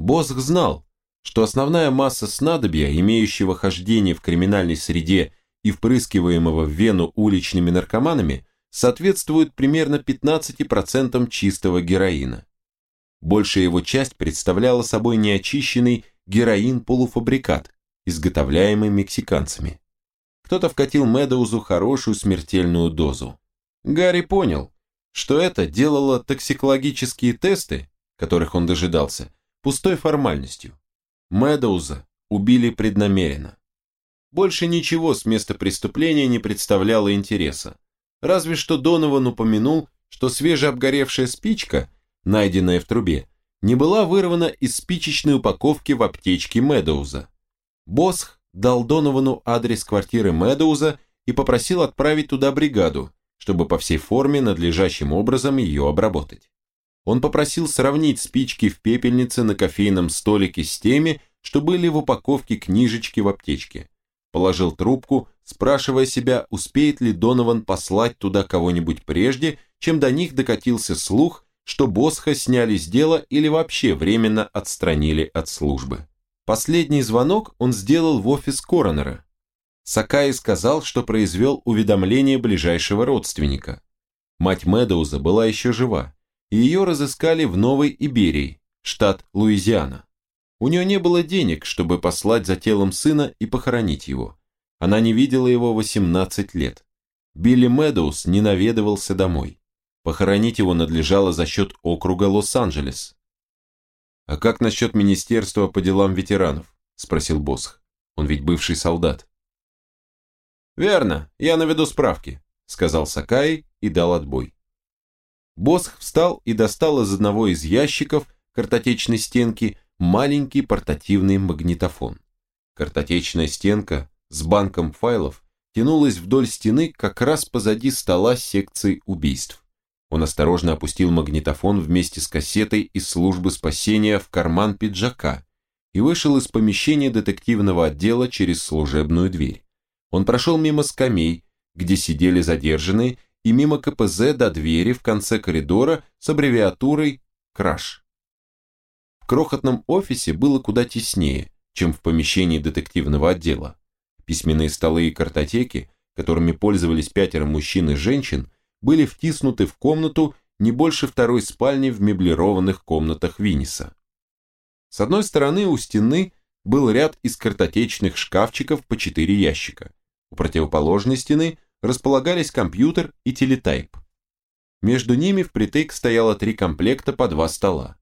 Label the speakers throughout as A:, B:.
A: Босх знал, что основная масса снадобья, имеющего хождение в криминальной среде и впрыскиваемого в вену уличными наркоманами, соответствует примерно 15% чистого героина. Большая его часть представляла собой неочищенный героин-полуфабрикат, изготовляемый мексиканцами. Кто-то вкатил Медоузу хорошую смертельную дозу. Гарри понял, что это делало токсикологические тесты, которых он дожидался, пустой формальностью. Медоуза убили преднамеренно. Больше ничего с места преступления не представляло интереса. Разве что Донован упомянул, что свежеобгоревшая спичка, найденная в трубе, не была вырвана из спичечной упаковки в аптечке Медоуза. Босх дал Доновану адрес квартиры Медоуза и попросил отправить туда бригаду, чтобы по всей форме надлежащим образом ее обработать. Он попросил сравнить спички в пепельнице на кофейном столике с теми, что были в упаковке книжечки в аптечке. Положил трубку, спрашивая себя, успеет ли Донован послать туда кого-нибудь прежде, чем до них докатился слух, что Босха сняли с дела или вообще временно отстранили от службы. Последний звонок он сделал в офис коронера. Сакаи сказал, что произвел уведомление ближайшего родственника. Мать Медоуза была еще жива, ее разыскали в Новой Иберии, штат Луизиана. У нее не было денег, чтобы послать за телом сына и похоронить его. Она не видела его 18 лет. Билли Медоуз не наведывался домой. Похоронить его надлежало за счет округа Лос-Анджелес. «А как насчет Министерства по делам ветеранов?» – спросил Босх. «Он ведь бывший солдат». «Верно, я наведу справки», – сказал Сакай и дал отбой. Босх встал и достал из одного из ящиков картотечной стенки маленький портативный магнитофон. Картотечная стенка с банком файлов тянулась вдоль стены как раз позади стола секции убийств. Он осторожно опустил магнитофон вместе с кассетой из службы спасения в карман пиджака и вышел из помещения детективного отдела через служебную дверь. Он прошел мимо скамей, где сидели задержанные, и мимо КПЗ до двери в конце коридора с аббревиатурой «Краш». В крохотном офисе было куда теснее, чем в помещении детективного отдела. Письменные столы и картотеки, которыми пользовались пятеро мужчин и женщин, были втиснуты в комнату не больше второй спальни в меблированных комнатах Винниса. С одной стороны у стены был ряд из картотечных шкафчиков по четыре ящика. У противоположной стены располагались компьютер и телетайп. Между ними впритык стояло три комплекта по два стола.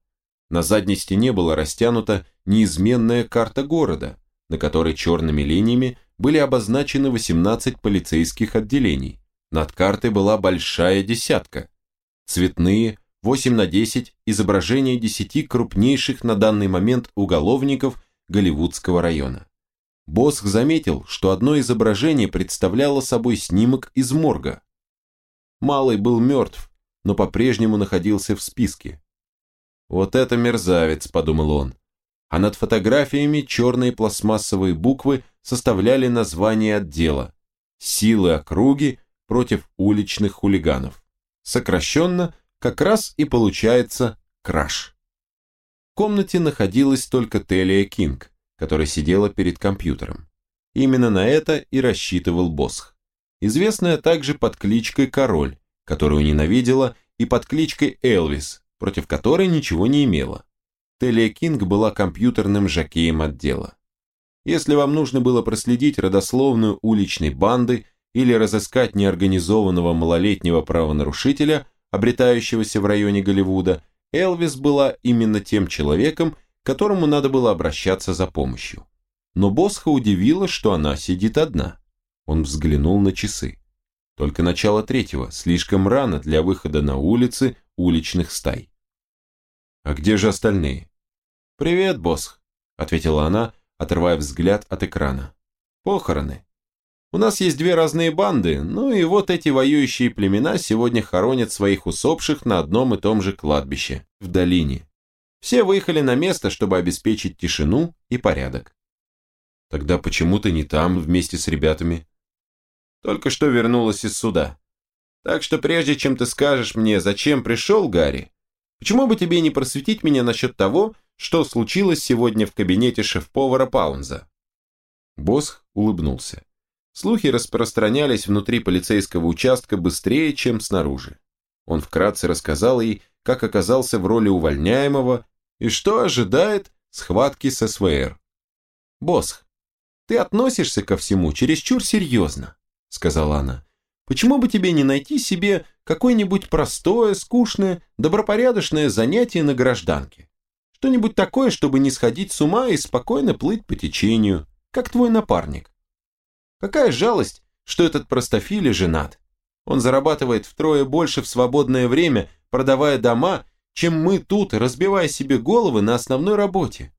A: На задней стене была растянута неизменная карта города, на которой черными линиями были обозначены 18 полицейских отделений. Над картой была большая десятка. Цветные, 8 на 10, изображения 10 крупнейших на данный момент уголовников Голливудского района. Босх заметил, что одно изображение представляло собой снимок из морга. Малый был мертв, но по-прежнему находился в списке. «Вот это мерзавец», – подумал он. А над фотографиями черные пластмассовые буквы составляли название отдела «Силы округи против уличных хулиганов. Сокращенно, как раз и получается краш. В комнате находилась только Телия Кинг, которая сидела перед компьютером. Именно на это и рассчитывал Босх. Известная также под кличкой Король, которую ненавидела, и под кличкой Элвис, против которой ничего не имела. Телия Кинг была компьютерным жакеем отдела. Если вам нужно было проследить родословную уличной банды или разыскать неорганизованного малолетнего правонарушителя, обретающегося в районе Голливуда, Элвис была именно тем человеком, которому надо было обращаться за помощью. Но Босха удивило, что она сидит одна. Он взглянул на часы. Только начало третьего, слишком рано для выхода на улицы уличных стай. «А где же остальные?» «Привет, Босх», — ответила она, отрывая взгляд от экрана. «Похороны. У нас есть две разные банды, ну и вот эти воюющие племена сегодня хоронят своих усопших на одном и том же кладбище, в долине. Все выехали на место, чтобы обеспечить тишину и порядок. Тогда почему ты не там вместе с ребятами? Только что вернулась из суда. Так что прежде чем ты скажешь мне, зачем пришел Гарри, почему бы тебе не просветить меня насчет того, что случилось сегодня в кабинете шеф-повара Паунза. Босх улыбнулся. Слухи распространялись внутри полицейского участка быстрее, чем снаружи. Он вкратце рассказал ей, как оказался в роли увольняемого и что ожидает схватки с СВР. «Босх, ты относишься ко всему чересчур серьезно», — сказала она. «Почему бы тебе не найти себе какое-нибудь простое, скучное, добропорядочное занятие на гражданке? Что-нибудь такое, чтобы не сходить с ума и спокойно плыть по течению, как твой напарник. Какая жалость, что этот простофили женат. Он зарабатывает втрое больше в свободное время, продавая дома, чем мы тут, разбивая себе головы на основной работе.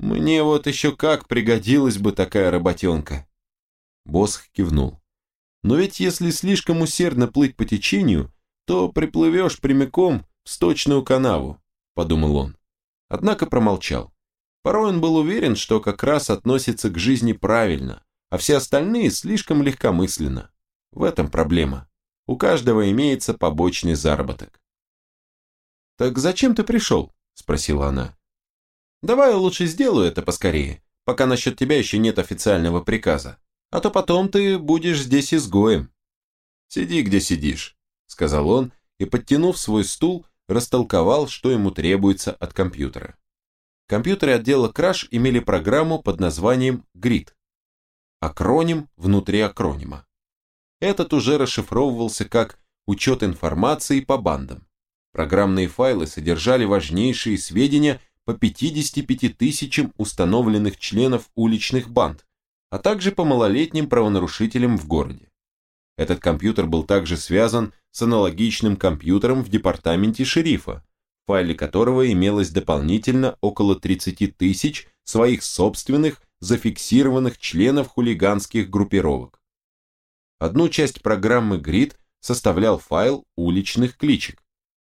A: Мне вот еще как пригодилась бы такая работенка. Босх кивнул. Но ведь если слишком усердно плыть по течению, то приплывешь прямиком в сточную канаву, подумал он. Однако промолчал. Порой он был уверен, что как раз относится к жизни правильно, а все остальные слишком легкомысленно. В этом проблема. У каждого имеется побочный заработок. «Так зачем ты пришел?» – спросила она. «Давай я лучше сделаю это поскорее, пока насчет тебя еще нет официального приказа, а то потом ты будешь здесь изгоем». «Сиди, где сидишь», – сказал он и, подтянув свой стул, растолковал, что ему требуется от компьютера. Компьютеры отдела Crash имели программу под названием GRID. Акроним внутри акронима. Этот уже расшифровывался как учет информации по бандам. Программные файлы содержали важнейшие сведения по 55 тысячам установленных членов уличных банд, а также по малолетним правонарушителям в городе. Этот компьютер был также связан с аналогичным компьютером в департаменте шерифа, в файле которого имелось дополнительно около 30 тысяч своих собственных зафиксированных членов хулиганских группировок. Одну часть программы GRID составлял файл уличных кличек.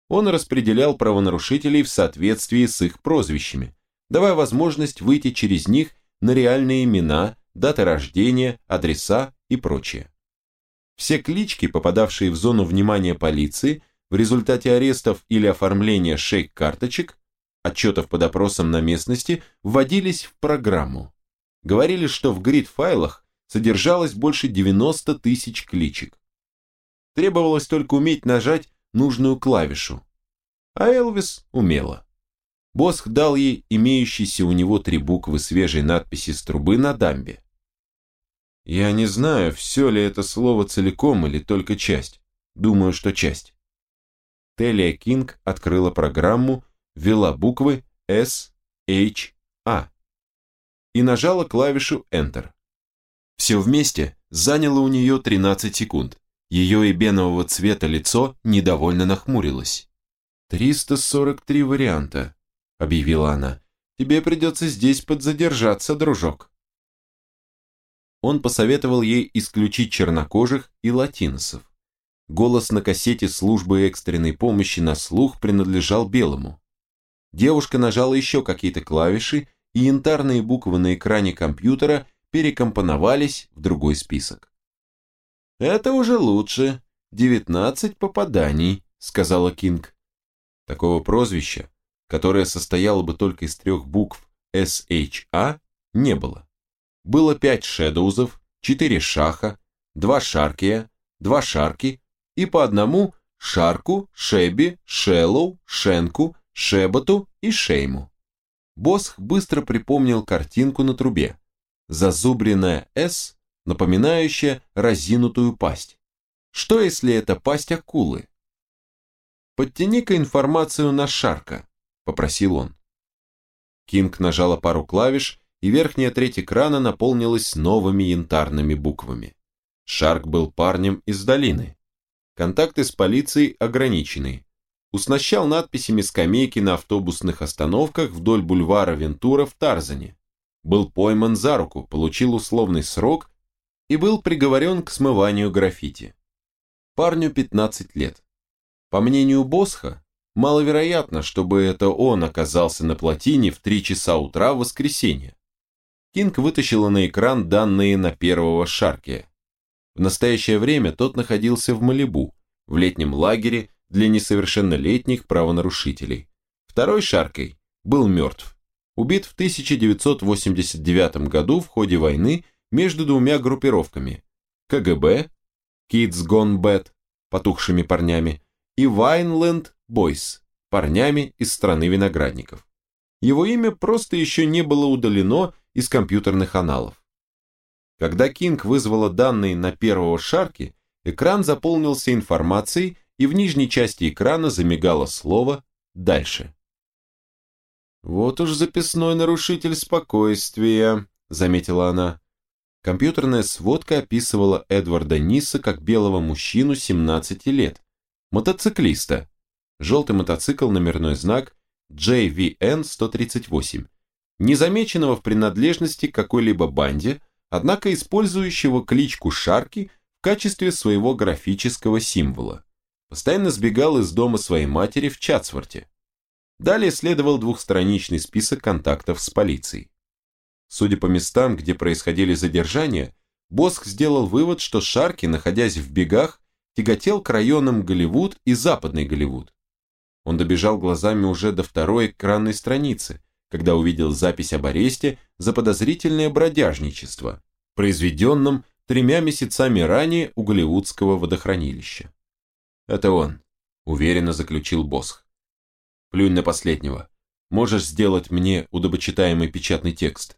A: Он распределял правонарушителей в соответствии с их прозвищами, давая возможность выйти через них на реальные имена, даты рождения, адреса и прочее. Все клички, попадавшие в зону внимания полиции, в результате арестов или оформления шейк-карточек, отчетов по допросам на местности, вводились в программу. Говорили, что в грид-файлах содержалось больше 90 тысяч кличек. Требовалось только уметь нажать нужную клавишу. А Элвис умела. Босх дал ей имеющиеся у него три буквы свежей надписи с трубы на дамбе. Я не знаю, все ли это слово целиком или только часть. Думаю, что часть. Телия Кинг открыла программу, ввела буквы S, H, A и нажала клавишу Enter. Все вместе заняло у нее 13 секунд. Ее эбенового цвета лицо недовольно нахмурилось. «343 варианта», — объявила она. «Тебе придется здесь подзадержаться, дружок». Он посоветовал ей исключить чернокожих и латиносов. Голос на кассете службы экстренной помощи на слух принадлежал белому. Девушка нажала еще какие-то клавиши, и янтарные буквы на экране компьютера перекомпоновались в другой список. «Это уже лучше. 19 попаданий», — сказала Кинг. Такого прозвища, которое состояло бы только из трех букв SHA, не было. Было пять шедоузов, четыре шаха, два шаркия, два шарки и по одному шарку, шеби, шеллоу, шенку, шеботу и шейму. Босх быстро припомнил картинку на трубе зазубренная «С», напоминающая разинутую пасть. Что если это пасть акулы? «Подтяни-ка информацию на Шарка», — попросил он. Кинг нажала пару клавиш, и верхняя треть экрана наполнилась новыми янтарными буквами. Шарк был парнем из долины. Контакты с полицией ограничены. Уснащал надписями скамейки на автобусных остановках вдоль бульвара Вентура в Тарзане был пойман за руку, получил условный срок и был приговорен к смыванию граффити. Парню 15 лет. По мнению Босха, маловероятно, чтобы это он оказался на плотине в 3 часа утра в воскресенье. Кинг вытащила на экран данные на первого Шаркия. В настоящее время тот находился в Малибу, в летнем лагере для несовершеннолетних правонарушителей. Второй Шаркой был мертв. Убит в 1989 году в ходе войны между двумя группировками – КГБ, Kids Gone Bad, потухшими парнями, и Vineland Boys, парнями из страны виноградников. Его имя просто еще не было удалено из компьютерных аналов. Когда Кинг вызвала данные на первого Шарки, экран заполнился информацией, и в нижней части экрана замигало слово «Дальше». «Вот уж записной нарушитель спокойствия», — заметила она. Компьютерная сводка описывала Эдварда Ниса как белого мужчину 17 лет, мотоциклиста. Желтый мотоцикл, номерной знак JVN-138, незамеченного в принадлежности к какой-либо банде, однако использующего кличку Шарки в качестве своего графического символа. Постоянно сбегал из дома своей матери в Чатсворте. Далее следовал двухстраничный список контактов с полицией. Судя по местам, где происходили задержания, Боск сделал вывод, что Шарки, находясь в бегах, тяготел к районам Голливуд и Западный Голливуд. Он добежал глазами уже до второй экранной страницы, когда увидел запись об аресте за подозрительное бродяжничество, произведенном тремя месяцами ранее у Голливудского водохранилища. «Это он», – уверенно заключил Босх. «Плюнь на последнего. Можешь сделать мне удобочитаемый печатный текст?»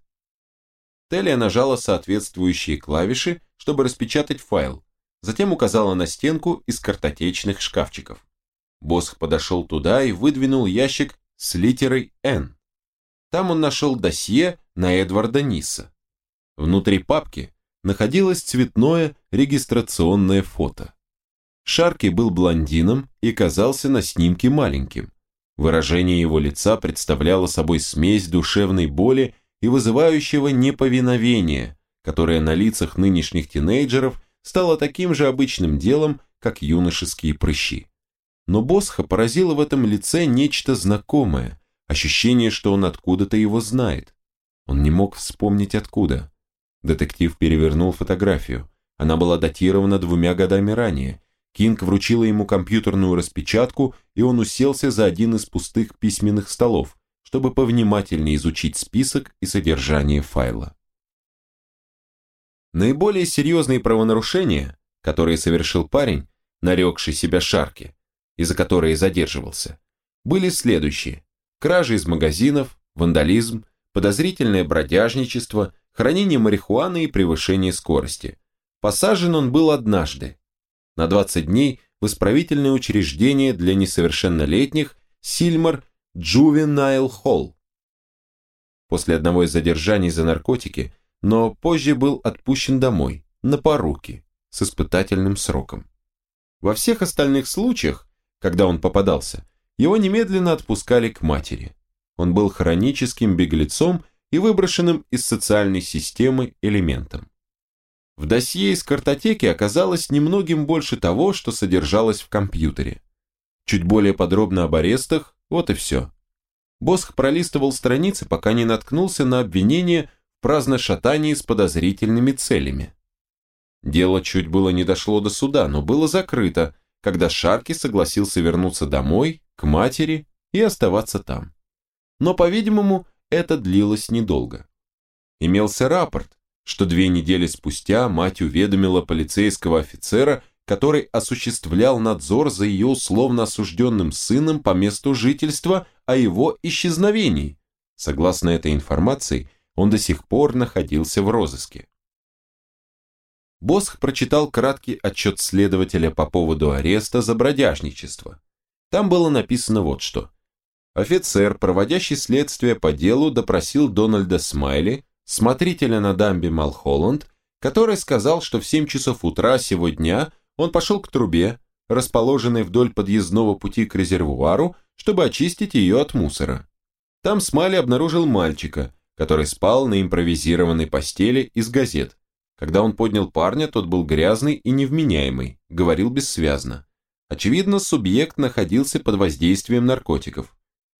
A: Телия нажала соответствующие клавиши, чтобы распечатать файл, затем указала на стенку из картотечных шкафчиков. Босх подошел туда и выдвинул ящик с литерой «Н». Там он нашел досье на Эдварда Ниса. Внутри папки находилось цветное регистрационное фото. Шарки был блондином и казался на снимке маленьким. Выражение его лица представляло собой смесь душевной боли и вызывающего неповиновения, которое на лицах нынешних тинейджеров стало таким же обычным делом, как юношеские прыщи. Но Босха поразило в этом лице нечто знакомое, ощущение, что он откуда-то его знает. Он не мог вспомнить откуда. Детектив перевернул фотографию. Она была датирована двумя годами ранее. Кинг вручила ему компьютерную распечатку, и он уселся за один из пустых письменных столов, чтобы повнимательнее изучить список и содержание файла. Наиболее серьезные правонарушения, которые совершил парень, нарекший себя Шарки, и за которые задерживался, были следующие. Кражи из магазинов, вандализм, подозрительное бродяжничество, хранение марихуаны и превышение скорости. Посажен он был однажды, на 20 дней в исправительное учреждение для несовершеннолетних Сильмар Juvenile Hall. После одного из задержаний за наркотики, но позже был отпущен домой, на поруки, с испытательным сроком. Во всех остальных случаях, когда он попадался, его немедленно отпускали к матери. Он был хроническим беглецом и выброшенным из социальной системы элементом. В досье из картотеки оказалось немногим больше того, что содержалось в компьютере. Чуть более подробно об арестах, вот и все. Босх пролистывал страницы, пока не наткнулся на обвинение в праздношатании с подозрительными целями. Дело чуть было не дошло до суда, но было закрыто, когда Шарки согласился вернуться домой, к матери и оставаться там. Но, по-видимому, это длилось недолго. Имелся рапорт, что две недели спустя мать уведомила полицейского офицера, который осуществлял надзор за ее условно осужденным сыном по месту жительства о его исчезновении. Согласно этой информации, он до сих пор находился в розыске. Босх прочитал краткий отчет следователя по поводу ареста за бродяжничество. Там было написано вот что. Офицер, проводящий следствие по делу, допросил Дональда Смайли, смотрителя на дамбе Малхолланд, который сказал, что в 7 часов утра сегодня он пошел к трубе, расположенной вдоль подъездного пути к резервуару, чтобы очистить ее от мусора. Там Смали обнаружил мальчика, который спал на импровизированной постели из газет. Когда он поднял парня, тот был грязный и невменяемый, говорил бессвязно. Очевидно, субъект находился под воздействием наркотиков.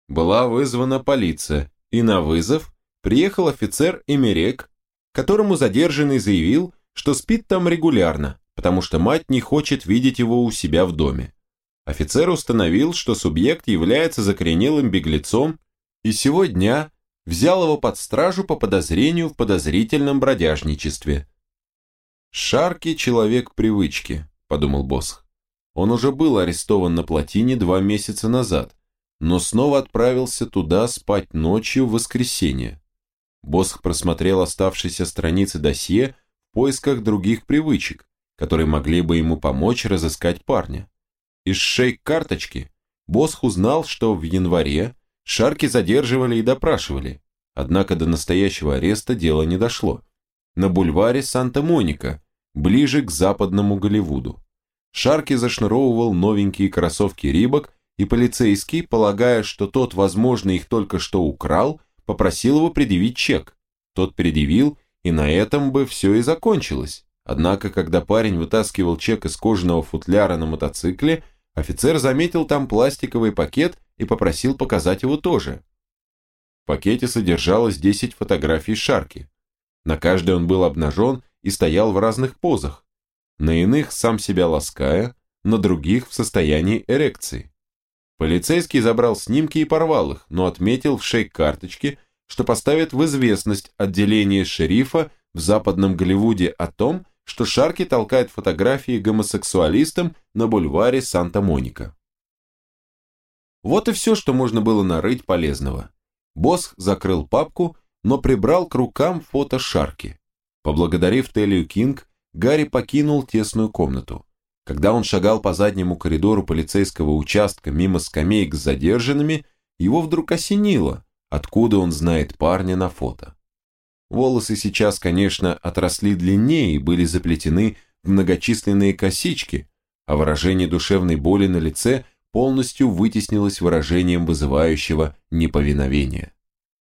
A: Была вызвана полиция, и на вызов приехал офицер Эмерек, которому задержанный заявил, что спит там регулярно, потому что мать не хочет видеть его у себя в доме. Офицер установил, что субъект является закоренелым беглецом и сегодня взял его под стражу по подозрению в подозрительном бродяжничестве. «Шарки – человек привычки», – подумал Босх. Он уже был арестован на плотине два месяца назад, но снова отправился туда спать ночью в воскресенье. Босх просмотрел оставшиеся страницы досье в поисках других привычек, которые могли бы ему помочь разыскать парня. Из шейк-карточки Босх узнал, что в январе Шарки задерживали и допрашивали, однако до настоящего ареста дело не дошло. На бульваре Санта-Моника, ближе к западному Голливуду. Шарки зашнуровывал новенькие кроссовки Рибок, и полицейский, полагая, что тот, возможно, их только что украл, попросил его предъявить чек. Тот предъявил, и на этом бы все и закончилось. Однако, когда парень вытаскивал чек из кожаного футляра на мотоцикле, офицер заметил там пластиковый пакет и попросил показать его тоже. В пакете содержалось 10 фотографий Шарки. На каждой он был обнажен и стоял в разных позах. На иных сам себя лаская, на других в состоянии эрекции. Полицейский забрал снимки и порвал их, но отметил в шейк-карточке, что поставит в известность отделение шерифа в западном Голливуде о том, что Шарки толкает фотографии гомосексуалистам на бульваре Санта-Моника. Вот и все, что можно было нарыть полезного. Босс закрыл папку, но прибрал к рукам фото Шарки. Поблагодарив Телию Кинг, Гарри покинул тесную комнату. Когда он шагал по заднему коридору полицейского участка мимо скамеек с задержанными, его вдруг осенило, откуда он знает парня на фото. Волосы сейчас, конечно, отросли длиннее и были заплетены в многочисленные косички, а выражение душевной боли на лице полностью вытеснилось выражением вызывающего неповиновения.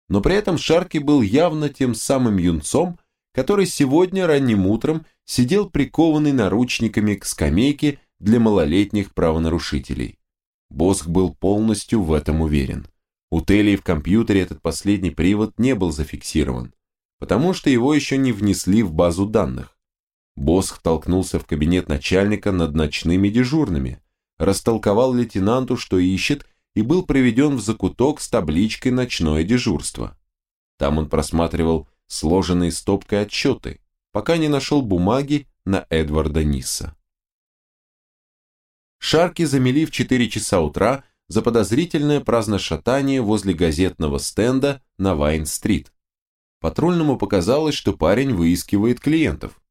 A: Но при этом Шарки был явно тем самым юнцом, который сегодня ранним утром сидел прикованный наручниками к скамейке для малолетних правонарушителей. Босх был полностью в этом уверен. У Телии в компьютере этот последний привод не был зафиксирован, потому что его еще не внесли в базу данных. Босх толкнулся в кабинет начальника над ночными дежурными, растолковал лейтенанту, что ищет, и был приведен в закуток с табличкой «Ночное дежурство». Там он просматривал сложенные стопкой отчеты, пока не нашел бумаги на Эдварда Нисса. Шарки замели в 4 часа утра за подозрительное праздношатание возле газетного стенда на Вайн-стрит. Патрульному показалось, что парень выискивает клиентов.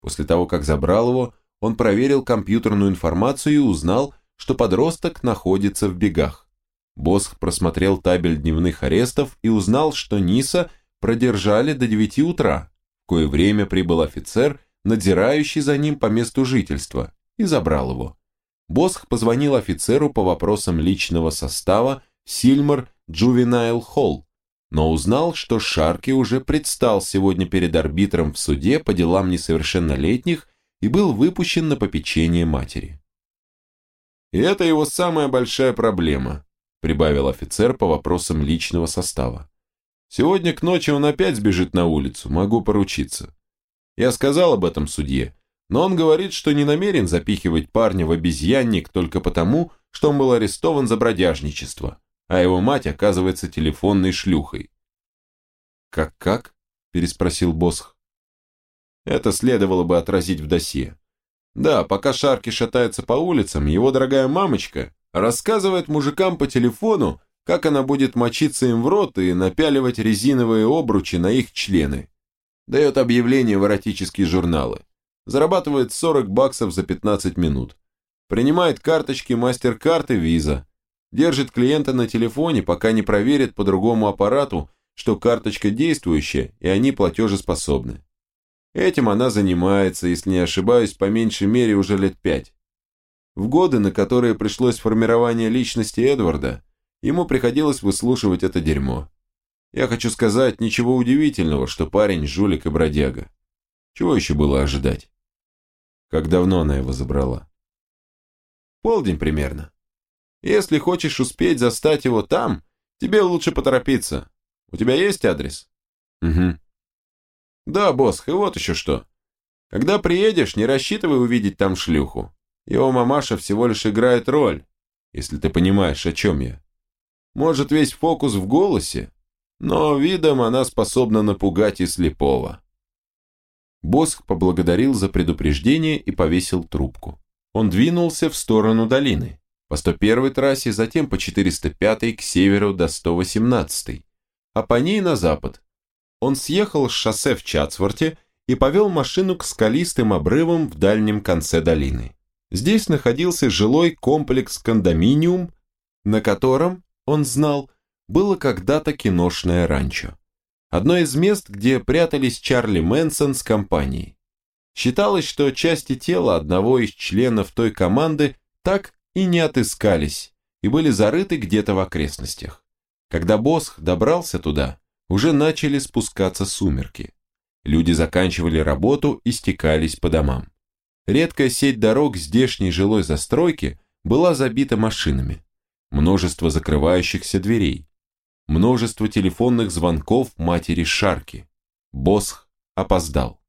A: После того, как забрал его, он проверил компьютерную информацию и узнал, что подросток находится в бегах. Босх просмотрел табель дневных арестов и узнал, что Ниса продержали до 9 утра, в кое время прибыл офицер, надзирающий за ним по месту жительства, и забрал его. Босх позвонил офицеру по вопросам личного состава Сильмар Джувенайл Холл, но узнал, что Шарки уже предстал сегодня перед арбитром в суде по делам несовершеннолетних и был выпущен на попечение матери. «И это его самая большая проблема», прибавил офицер по вопросам личного состава. Сегодня к ночи он опять сбежит на улицу, могу поручиться. Я сказал об этом судье, но он говорит, что не намерен запихивать парня в обезьянник только потому, что он был арестован за бродяжничество, а его мать оказывается телефонной шлюхой. «Как-как?» – переспросил Босх. Это следовало бы отразить в досье. Да, пока Шарки шатается по улицам, его дорогая мамочка рассказывает мужикам по телефону, как она будет мочиться им в рот и напяливать резиновые обручи на их члены. Дает объявление в эротические журналы. Зарабатывает 40 баксов за 15 минут. Принимает карточки MasterCard и Visa. Держит клиента на телефоне, пока не проверит по другому аппарату, что карточка действующая и они платежеспособны. Этим она занимается, если не ошибаюсь, по меньшей мере уже лет пять. В годы, на которые пришлось формирование личности Эдварда, Ему приходилось выслушивать это дерьмо. Я хочу сказать, ничего удивительного, что парень жулик и бродяга. Чего еще было ожидать? Как давно она его забрала? Полдень примерно. Если хочешь успеть застать его там, тебе лучше поторопиться. У тебя есть адрес? Угу. Да, босс, и вот еще что. Когда приедешь, не рассчитывай увидеть там шлюху. Его мамаша всего лишь играет роль, если ты понимаешь, о чем я. Может, весь фокус в голосе, но видом она способна напугать и слепого. Босх поблагодарил за предупреждение и повесил трубку. Он двинулся в сторону долины, по 101-й трассе, затем по 405-й к северу до 118-й, а по ней на запад. Он съехал с шоссе в Чатсворте и повел машину к скалистым обрывам в дальнем конце долины. Здесь находился жилой комплекс-кондоминиум, на котором, он знал, было когда-то киношное ранчо. Одно из мест, где прятались Чарли Мэнсон с компанией. Считалось, что части тела одного из членов той команды так и не отыскались и были зарыты где-то в окрестностях. Когда Босх добрался туда, уже начали спускаться сумерки. Люди заканчивали работу и стекались по домам. Редкая сеть дорог здешней жилой застройки была забита машинами. Множество закрывающихся дверей. Множество телефонных звонков матери Шарки. Босх опоздал.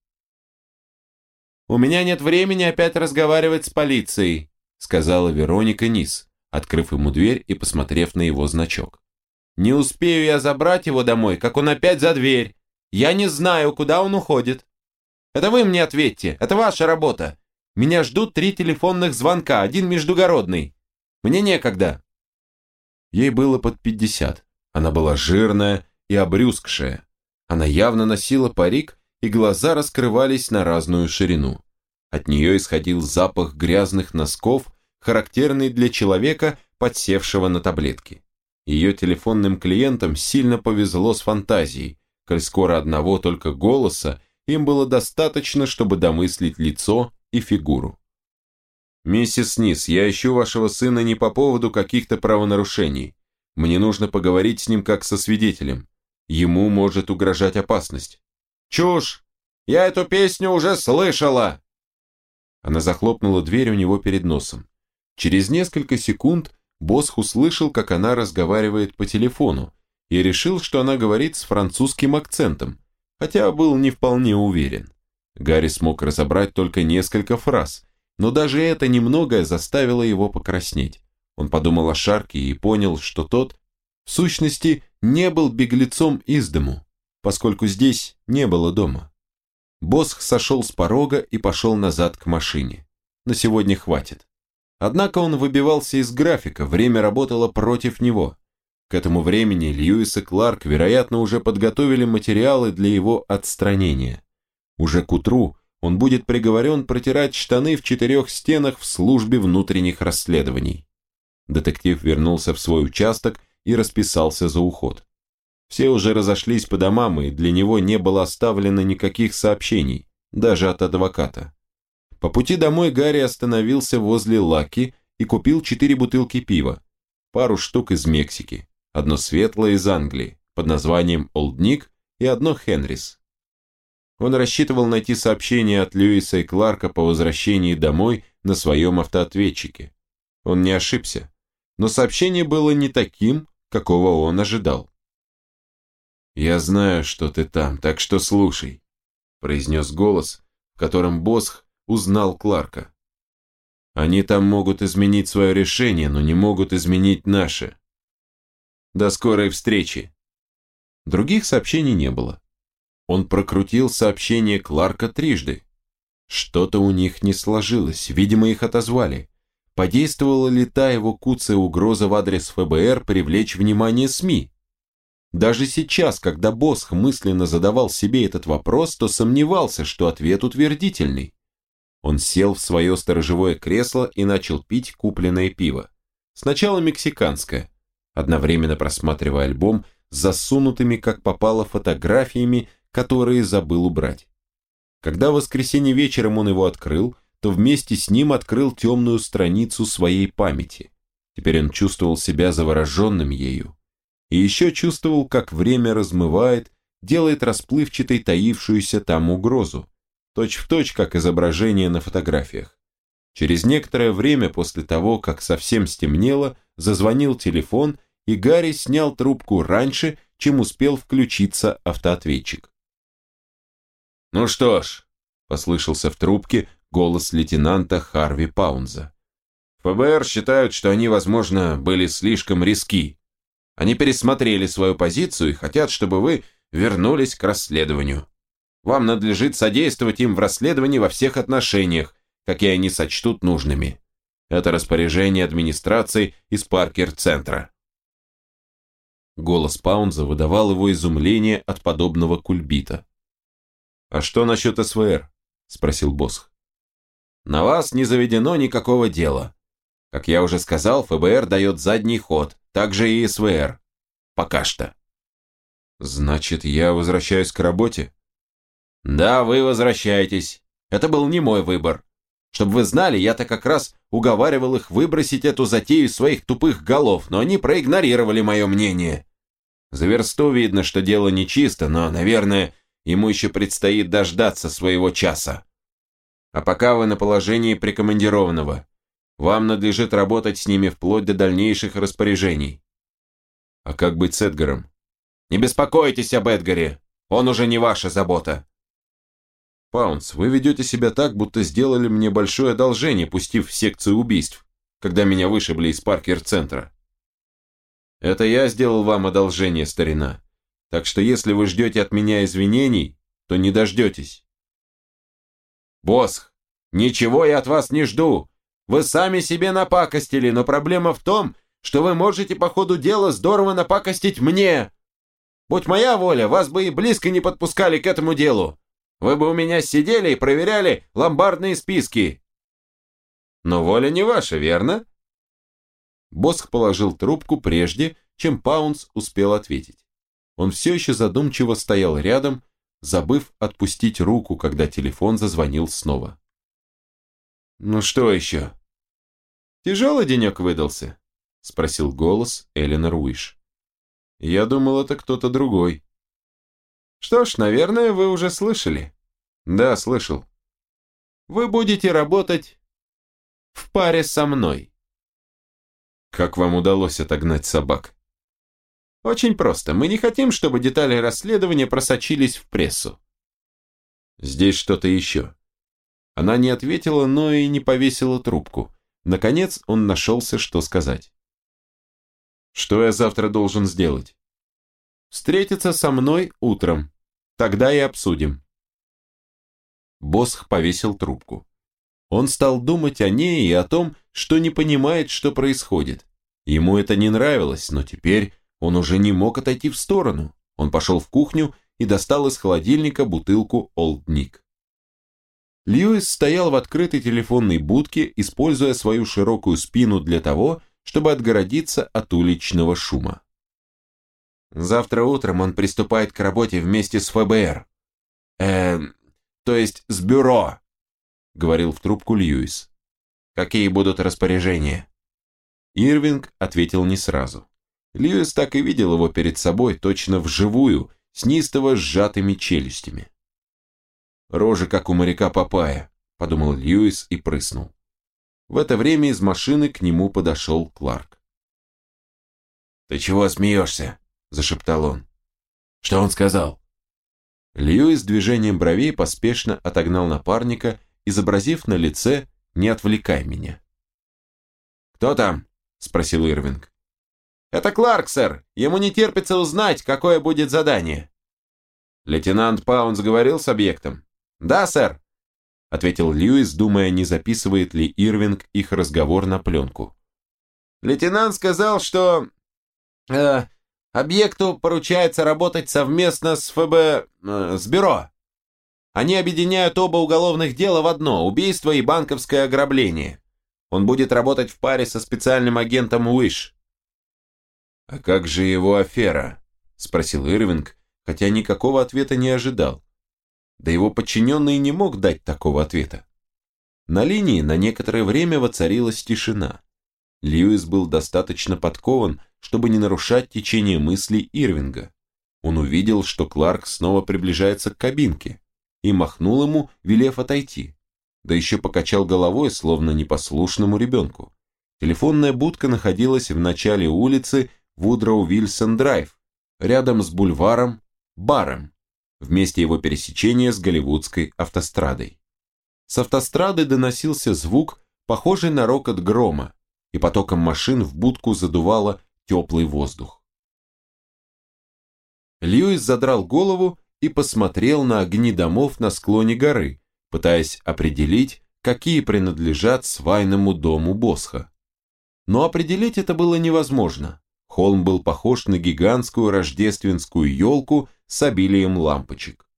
A: «У меня нет времени опять разговаривать с полицией», сказала Вероника Низ, открыв ему дверь и посмотрев на его значок. «Не успею я забрать его домой, как он опять за дверь. Я не знаю, куда он уходит. Это вы мне ответьте, это ваша работа. Меня ждут три телефонных звонка, один междугородный. Мне некогда». Ей было под пятьдесят. Она была жирная и обрюзгшая. Она явно носила парик, и глаза раскрывались на разную ширину. От нее исходил запах грязных носков, характерный для человека, подсевшего на таблетки. Ее телефонным клиентам сильно повезло с фантазией, коль скоро одного только голоса им было достаточно, чтобы домыслить лицо и фигуру. «Миссис Низ, я ищу вашего сына не по поводу каких-то правонарушений. Мне нужно поговорить с ним как со свидетелем. Ему может угрожать опасность». «Чушь! Я эту песню уже слышала!» Она захлопнула дверь у него перед носом. Через несколько секунд Босх услышал, как она разговаривает по телефону, и решил, что она говорит с французским акцентом, хотя был не вполне уверен. Гарри смог разобрать только несколько фраз, но даже это немногое заставило его покраснеть. Он подумал о Шарке и понял, что тот, в сущности, не был беглецом из дому, поскольку здесь не было дома. Босх сошел с порога и пошел назад к машине. На сегодня хватит. Однако он выбивался из графика, время работало против него. К этому времени Льюис и Кларк, вероятно, уже подготовили материалы для его отстранения. Уже к утру он будет приговорен протирать штаны в четырех стенах в службе внутренних расследований. Детектив вернулся в свой участок и расписался за уход. Все уже разошлись по домам, и для него не было оставлено никаких сообщений, даже от адвоката. По пути домой Гарри остановился возле Лаки и купил четыре бутылки пива, пару штук из Мексики, одно светлое из Англии под названием «Олдник» и одно «Хенрис». Он рассчитывал найти сообщение от Льюиса и Кларка по возвращении домой на своем автоответчике. Он не ошибся, но сообщение было не таким, какого он ожидал. «Я знаю, что ты там, так что слушай», произнес голос, в котором Босх узнал Кларка. «Они там могут изменить свое решение, но не могут изменить наше. До скорой встречи!» Других сообщений не было. Он прокрутил сообщение Кларка трижды. Что-то у них не сложилось, видимо, их отозвали. Подействовала ли та его куцая угроза в адрес ФБР привлечь внимание СМИ? Даже сейчас, когда Босх мысленно задавал себе этот вопрос, то сомневался, что ответ утвердительный. Он сел в свое сторожевое кресло и начал пить купленное пиво. Сначала мексиканское, одновременно просматривая альбом с засунутыми как попало фотографиями, которые забыл убрать. Когда в воскресенье вечером он его открыл, то вместе с ним открыл темную страницу своей памяти. Теперь он чувствовал себя завороженным ею и еще чувствовал, как время размывает, делает расплывчатой таившуюся там угрозу, точь-в-точь, точь, как изображение на фотографиях. Через некоторое время после того, как совсем стемнело, зазвонил телефон, и Гарри снял трубку раньше, чем успел включиться автоответчик. «Ну что ж», — послышался в трубке голос лейтенанта Харви Паунза. «ФБР считают, что они, возможно, были слишком риски. Они пересмотрели свою позицию и хотят, чтобы вы вернулись к расследованию. Вам надлежит содействовать им в расследовании во всех отношениях, какие они сочтут нужными. Это распоряжение администрации из Паркер-центра. Голос Паунза выдавал его изумление от подобного кульбита. «А что насчет СВР?» – спросил Босх. «На вас не заведено никакого дела. Как я уже сказал, ФБР дает задний ход, также и СВР. Пока что». «Значит, я возвращаюсь к работе?» «Да, вы возвращаетесь. Это был не мой выбор. Чтобы вы знали, я-то как раз уговаривал их выбросить эту затею из своих тупых голов, но они проигнорировали мое мнение. За версту видно, что дело нечисто, но, наверное, ему еще предстоит дождаться своего часа. А пока вы на положении прикомандированного, вам надлежит работать с ними вплоть до дальнейших распоряжений. А как быть с Эдгаром? Не беспокойтесь об Эдгаре, он уже не ваша забота. Паунс, вы ведете себя так, будто сделали мне большое одолжение, пустив в секцию убийств, когда меня вышибли из Паркер-центра. Это я сделал вам одолжение, старина. Так что если вы ждете от меня извинений, то не дождетесь. Босх, ничего я от вас не жду. Вы сами себе напакостили, но проблема в том, что вы можете по ходу дела здорово напакостить мне. Будь моя воля, вас бы и близко не подпускали к этому делу. Вы бы у меня сидели и проверяли ломбардные списки. Но воля не ваша, верно? Босх положил трубку прежде, чем Паунс успел ответить. Он все еще задумчиво стоял рядом, забыв отпустить руку, когда телефон зазвонил снова. «Ну что еще?» «Тяжелый денек выдался?» – спросил голос Эленор Уиш. «Я думал, это кто-то другой». «Что ж, наверное, вы уже слышали». «Да, слышал». «Вы будете работать в паре со мной». «Как вам удалось отогнать собак?» «Очень просто. Мы не хотим, чтобы детали расследования просочились в прессу». «Здесь что-то еще». Она не ответила, но и не повесила трубку. Наконец он нашелся, что сказать. «Что я завтра должен сделать?» «Встретиться со мной утром. Тогда и обсудим». Босх повесил трубку. Он стал думать о ней и о том, что не понимает, что происходит. Ему это не нравилось, но теперь он уже не мог отойти в сторону. Он пошел в кухню и достал из холодильника бутылку Олд Ник. Льюис стоял в открытой телефонной будке, используя свою широкую спину для того, чтобы отгородиться от уличного шума. Завтра утром он приступает к работе вместе с ФБР. Эм, то есть с бюро, говорил в трубку Льюис. Какие будут распоряжения? Ирвинг ответил не сразу. Льюис так и видел его перед собой, точно вживую, с неистово сжатыми челюстями. «Рожа, как у моряка Папая», — подумал Льюис и прыснул. В это время из машины к нему подошел Кларк. «Ты чего смеешься?» – зашептал он. «Что он сказал?» Льюис движением бровей поспешно отогнал напарника, изобразив на лице «Не отвлекай меня». «Кто там?» – спросил Ирвинг. «Это Кларк, сэр. Ему не терпится узнать, какое будет задание». «Лейтенант Паунс говорил с объектом?» «Да, сэр», – ответил Льюис, думая, не записывает ли Ирвинг их разговор на пленку. «Лейтенант сказал, что... Э, Объекту поручается работать совместно с ФБ... Э, с бюро. Они объединяют оба уголовных дела в одно – убийство и банковское ограбление. Он будет работать в паре со специальным агентом Уиш. «А как же его афера?» – спросил Ирвинг, хотя никакого ответа не ожидал. Да его подчиненный не мог дать такого ответа. На линии на некоторое время воцарилась тишина. Льюис был достаточно подкован, чтобы не нарушать течение мыслей Ирвинга. Он увидел, что Кларк снова приближается к кабинке, и махнул ему, велев отойти. Да еще покачал головой, словно непослушному ребенку. Телефонная будка находилась в начале улицы Вудроу-Вильсон-Драйв, рядом с бульваром Баром, в месте его пересечения с Голливудской автострадой. С автострады доносился звук, похожий на рокот грома, и потоком машин в будку задувало теплый воздух. Льюис задрал голову и посмотрел на огни домов на склоне горы, пытаясь определить, какие принадлежат свайному дому Босха. Но определить это было невозможно. Холм был похож на гигантскую рождественскую елку с обилием лампочек.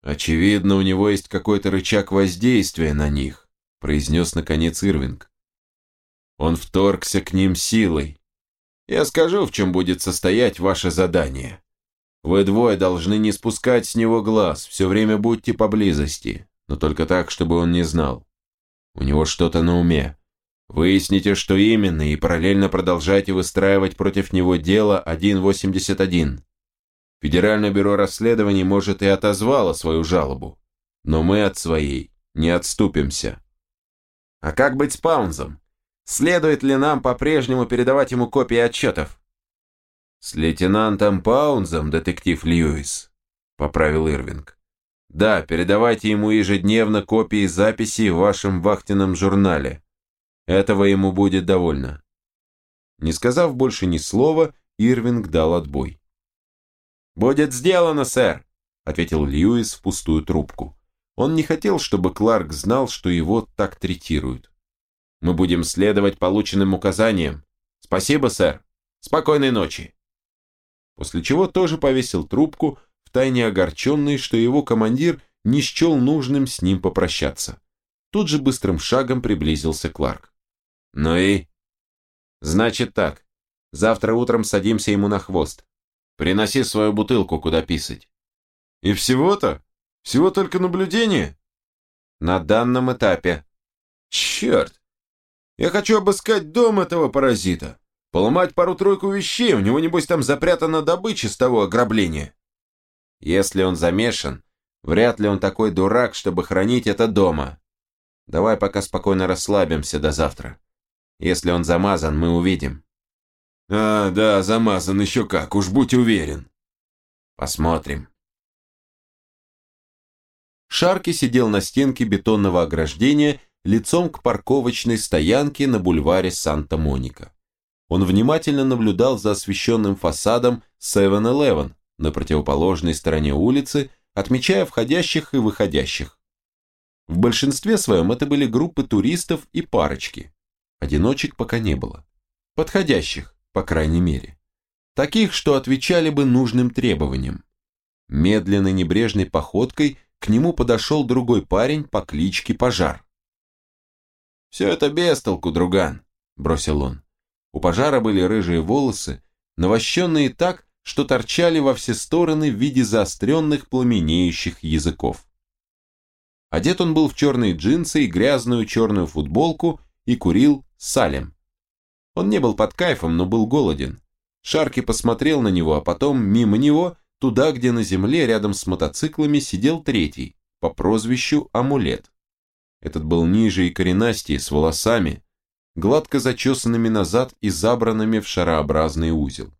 A: «Очевидно, у него есть какой-то рычаг воздействия на них», произнес наконец Ирвинг. Он вторгся к ним силой. Я скажу, в чем будет состоять ваше задание. Вы двое должны не спускать с него глаз, все время будьте поблизости, но только так, чтобы он не знал. У него что-то на уме. Выясните, что именно, и параллельно продолжайте выстраивать против него дело 181. Федеральное бюро расследований, может, и отозвало свою жалобу, но мы от своей не отступимся. А как быть с Паунзом? Следует ли нам по-прежнему передавать ему копии отчетов? С лейтенантом Паунзом, детектив Льюис, поправил Ирвинг. Да, передавайте ему ежедневно копии записей в вашем вахтенном журнале. Этого ему будет довольно. Не сказав больше ни слова, Ирвинг дал отбой. «Будет сделано, сэр», — ответил Льюис в пустую трубку. Он не хотел, чтобы Кларк знал, что его так третируют. «Мы будем следовать полученным указаниям. Спасибо, сэр. Спокойной ночи». После чего тоже повесил трубку, втайне огорченный, что его командир не счел нужным с ним попрощаться. Тут же быстрым шагом приблизился Кларк. «Ну и?» «Значит так. Завтра утром садимся ему на хвост. Приноси свою бутылку, куда писать. И всего-то? Всего только наблюдение? На данном этапе. Черт! Я хочу обыскать дом этого паразита. Поломать пару-тройку вещей, у него, небось, там запрятана добыча с того ограбления. Если он замешан, вряд ли он такой дурак, чтобы хранить это дома. Давай пока спокойно расслабимся до завтра. Если он замазан, мы увидим. А, да, замазан еще как, уж будь уверен. Посмотрим. Шарки сидел на стенке бетонного ограждения лицом к парковочной стоянке на бульваре Санта-Моника. Он внимательно наблюдал за освещенным фасадом 7-Eleven на противоположной стороне улицы, отмечая входящих и выходящих. В большинстве своем это были группы туристов и парочки. Одиночек пока не было. Подходящих по крайней мере. Таких, что отвечали бы нужным требованиям. Медленной небрежной походкой к нему подошел другой парень по кличке Пожар. «Все это без толку, друган», – бросил он. У Пожара были рыжие волосы, навощенные так, что торчали во все стороны в виде заостренных пламенеющих языков. Одет он был в черные джинсы и грязную черную футболку и курил салем. Он не был под кайфом, но был голоден. Шарки посмотрел на него, а потом мимо него, туда, где на земле рядом с мотоциклами сидел третий, по прозвищу Амулет. Этот был ниже и коренастее, с волосами, гладко зачесанными назад и забранными в шарообразный узел.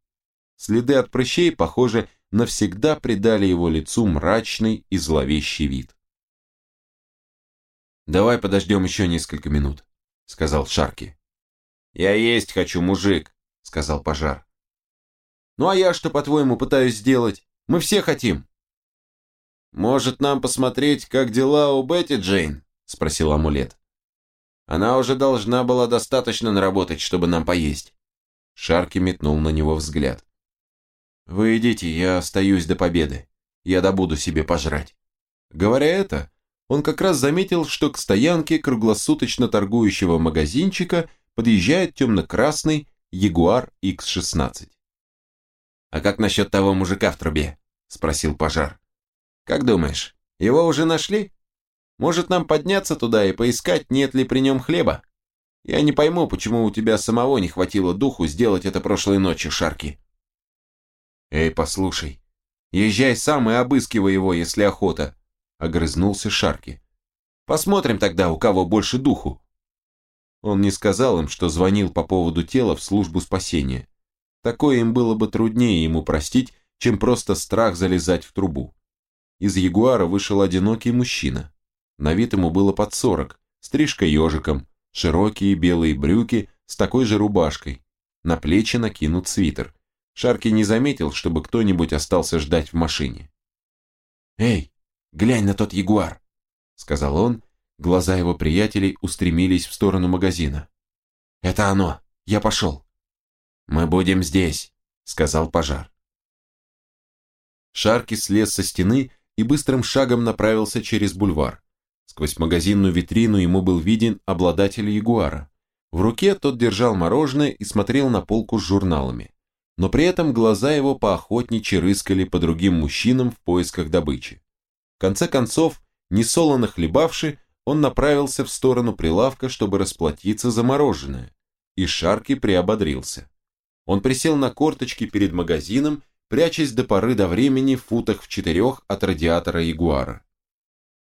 A: Следы от прыщей, похоже, навсегда придали его лицу мрачный и зловещий вид. «Давай подождем еще несколько минут», — сказал Шарки. «Я есть хочу, мужик», — сказал пожар. «Ну а я что, по-твоему, пытаюсь сделать? Мы все хотим». «Может, нам посмотреть, как дела у Бетти Джейн?» — спросил амулет. «Она уже должна была достаточно наработать, чтобы нам поесть». Шарки метнул на него взгляд. «Вы идите, я остаюсь до победы. Я добуду себе пожрать». Говоря это, он как раз заметил, что к стоянке круглосуточно торгующего магазинчика – подъезжает темно-красный Ягуар X16. «А как насчет того мужика в трубе?» – спросил пожар. «Как думаешь, его уже нашли? Может нам подняться туда и поискать, нет ли при нем хлеба? Я не пойму, почему у тебя самого не хватило духу сделать это прошлой ночью, Шарки». «Эй, послушай, езжай сам и обыскивай его, если охота», – огрызнулся Шарки. «Посмотрим тогда, у кого больше духу, он не сказал им, что звонил по поводу тела в службу спасения. Такое им было бы труднее ему простить, чем просто страх залезать в трубу. Из Ягуара вышел одинокий мужчина. На вид ему было под сорок, стрижка ежиком, широкие белые брюки с такой же рубашкой. На плечи накинут свитер. Шарки не заметил, чтобы кто-нибудь остался ждать в машине. «Эй, глянь на тот ягуар!» — сказал он. Глаза его приятелей устремились в сторону магазина. «Это оно! Я пошел!» «Мы будем здесь!» — сказал пожар. Шарки слез со стены и быстрым шагом направился через бульвар. Сквозь магазинную витрину ему был виден обладатель ягуара. В руке тот держал мороженое и смотрел на полку с журналами. Но при этом глаза его поохотничьи рыскали по другим мужчинам в поисках добычи. В конце концов, несолоно хлебавши, он направился в сторону прилавка, чтобы расплатиться за мороженое. И Шарки приободрился. Он присел на корточки перед магазином, прячась до поры до времени в футах в четырех от радиатора Ягуара.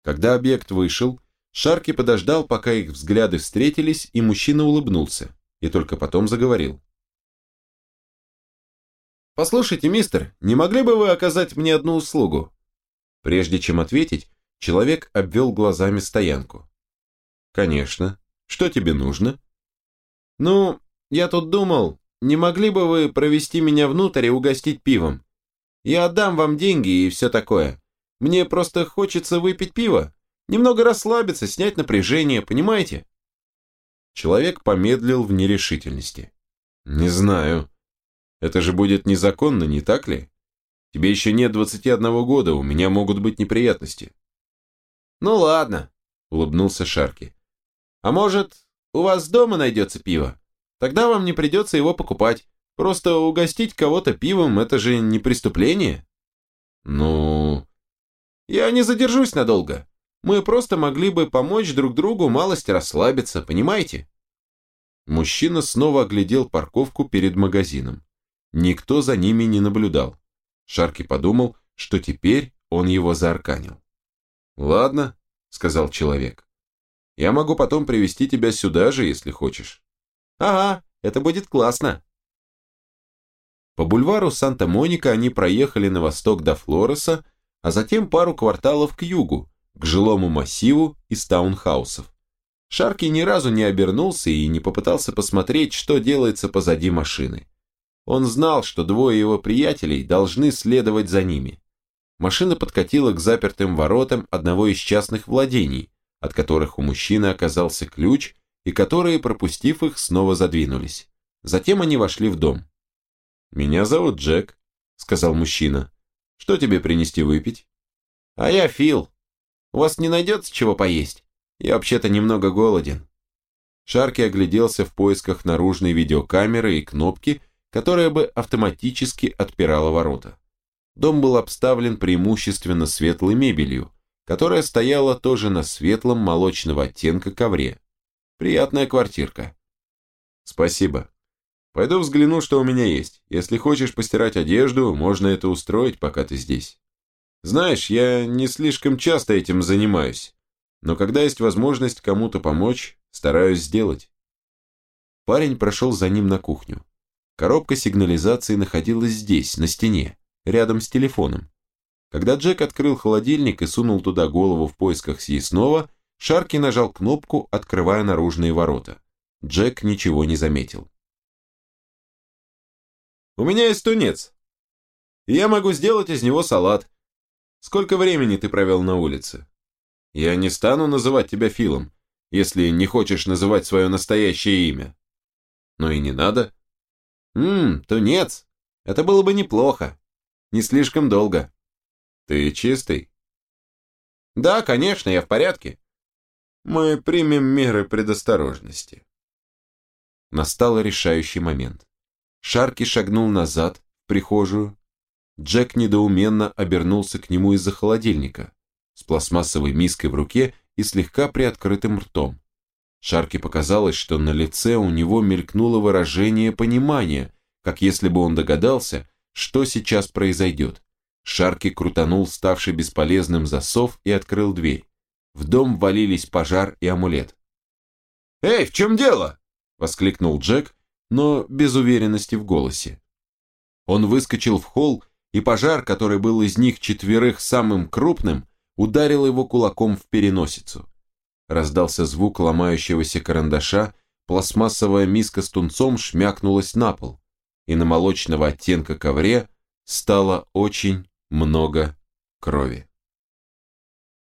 A: Когда объект вышел, Шарки подождал, пока их взгляды встретились, и мужчина улыбнулся, и только потом заговорил. «Послушайте, мистер, не могли бы вы оказать мне одну услугу?» Прежде чем ответить, человек обвел глазами стоянку. «Конечно. Что тебе нужно?» «Ну, я тут думал, не могли бы вы провести меня внутрь и угостить пивом? Я отдам вам деньги и все такое. Мне просто хочется выпить пиво, немного расслабиться, снять напряжение, понимаете?» Человек помедлил в нерешительности. «Не знаю. Это же будет незаконно, не так ли? Тебе еще нет 21 года, у меня могут быть неприятности». «Ну ладно», — улыбнулся Шарки. «А может, у вас дома найдется пиво? Тогда вам не придется его покупать. Просто угостить кого-то пивом – это же не преступление». «Ну...» Я не задержусь надолго. Мы просто могли бы помочь друг другу малость расслабиться, понимаете? Мужчина снова оглядел парковку перед магазином. Никто за ними не наблюдал. Шарки подумал, что теперь он его заарканил. «Ладно», — сказал человек. «Я могу потом привести тебя сюда же, если хочешь». «Ага, это будет классно». По бульвару Санта-Моника они проехали на восток до Флореса, а затем пару кварталов к югу, к жилому массиву из таунхаусов. Шарки ни разу не обернулся и не попытался посмотреть, что делается позади машины. Он знал, что двое его приятелей должны следовать за ними. Машина подкатила к запертым воротам одного из частных владений, от которых у мужчины оказался ключ, и которые, пропустив их, снова задвинулись. Затем они вошли в дом. «Меня зовут Джек», — сказал мужчина. Что тебе принести выпить? А я Фил. У вас не найдется чего поесть? Я вообще-то немного голоден. Шарки огляделся в поисках наружной видеокамеры и кнопки, которая бы автоматически отпирала ворота. Дом был обставлен преимущественно светлой мебелью, которая стояла тоже на светлом молочного оттенка ковре. Приятная квартирка. Спасибо. Пойду взгляну, что у меня есть. Если хочешь постирать одежду, можно это устроить, пока ты здесь. Знаешь, я не слишком часто этим занимаюсь, но когда есть возможность кому-то помочь, стараюсь сделать. Парень прошел за ним на кухню. Коробка сигнализации находилась здесь, на стене, рядом с телефоном. Когда Джек открыл холодильник и сунул туда голову в поисках съестного, Шарки нажал кнопку, открывая наружные ворота. Джек ничего не заметил. У меня есть тунец. И я могу сделать из него салат. Сколько времени ты провел на улице? Я не стану называть тебя Филом, если не хочешь называть свое настоящее имя. Но и не надо. Ммм, тунец. Это было бы неплохо. Не слишком долго. Ты чистый? Да, конечно, я в порядке. Мы примем меры предосторожности. Настал решающий момент. Шарки шагнул назад, в прихожую. Джек недоуменно обернулся к нему из-за холодильника, с пластмассовой миской в руке и слегка приоткрытым ртом. Шарки показалось, что на лице у него мелькнуло выражение понимания, как если бы он догадался, что сейчас произойдет. Шарки крутанул ставший бесполезным засов и открыл дверь. В дом валились пожар и амулет. «Эй, в чем дело?» – воскликнул Джек, но без уверенности в голосе. Он выскочил в холл, и пожар, который был из них четверых самым крупным, ударил его кулаком в переносицу. Раздался звук ломающегося карандаша, пластмассовая миска с тунцом шмякнулась на пол. и на молочного оттенка ковре стало очень много крови.